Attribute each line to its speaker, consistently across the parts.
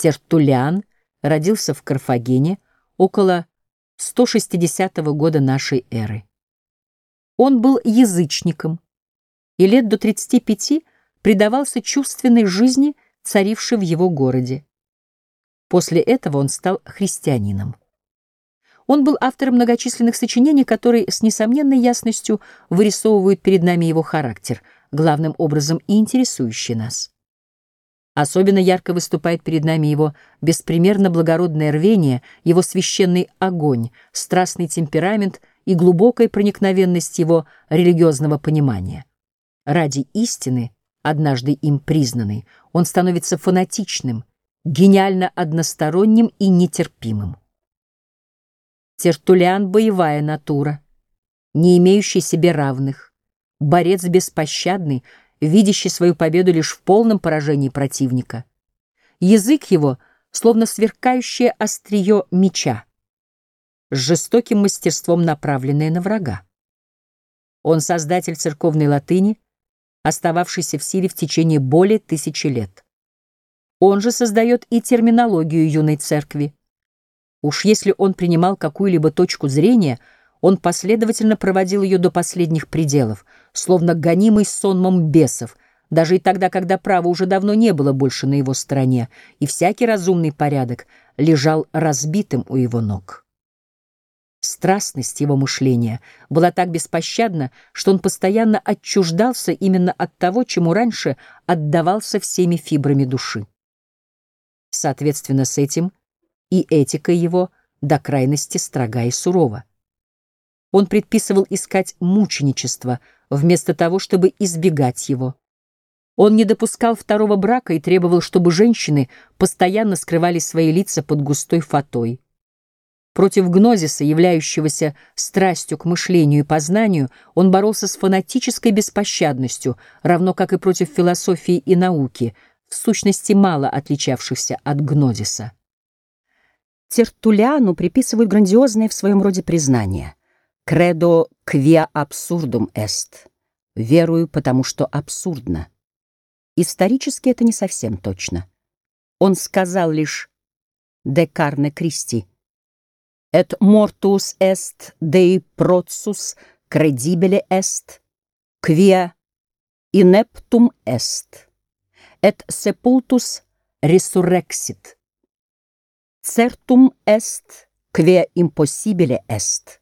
Speaker 1: Тертулиан родился в Карфагене около 160 года нашей эры. Он был язычником и лет до 35 предавался чувственной жизни, царившей в его городе. После этого он стал христианином. Он был автором многочисленных сочинений, которые с несомненной ясностью вырисовывают перед нами его характер, главным образом и интересующий нас. Особенно ярко выступает перед нами его беспримерно благородное рвение, его священный огонь, страстный темперамент и глубокая проникновенность его религиозного понимания. Ради истины, однажды им признанной, он становится фанатичным, гениально односторонним и нетерпимым. Тертулиан — боевая натура, не имеющий себе равных, борец беспощадный, видящий свою победу лишь в полном поражении противника. Язык его — словно сверкающее острие меча, с жестоким мастерством направленное на врага. Он создатель церковной латыни, остававшейся в силе в течение более тысячи лет. Он же создает и терминологию юной церкви, Уж если он принимал какую-либо точку зрения, он последовательно проводил ее до последних пределов, словно гонимый сонмом бесов, даже и тогда, когда право уже давно не было больше на его стороне, и всякий разумный порядок лежал разбитым у его ног. Страстность его мышления была так беспощадна, что он постоянно отчуждался именно от того, чему раньше отдавался всеми фибрами души. Соответственно, с этим – и этика его до крайности строга и сурова. Он предписывал искать мученичество вместо того, чтобы избегать его. Он не допускал второго брака и требовал, чтобы женщины постоянно скрывали свои лица под густой фатой. Против гнозиса, являющегося страстью к мышлению и познанию, он боролся с фанатической беспощадностью, равно как и против философии и науки, в сущности мало отличавшихся от гнозиса.
Speaker 2: Тертулиану приписывают грандиозное в своем роде признание «Кредо quia absurdum est» — «Верую, потому что абсурдно». Исторически это не совсем точно. Он сказал лишь «de carne Christi» «et mortus est dei protsus credibile est, quia ineptum est, et sepultus resurrexit» Цертум est, кве impossibile est.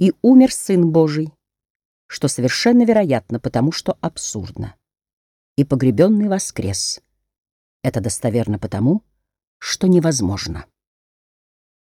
Speaker 2: И умер Сын Божий, что совершенно вероятно, потому что абсурдно. И погребенный воскрес. Это достоверно потому, что невозможно.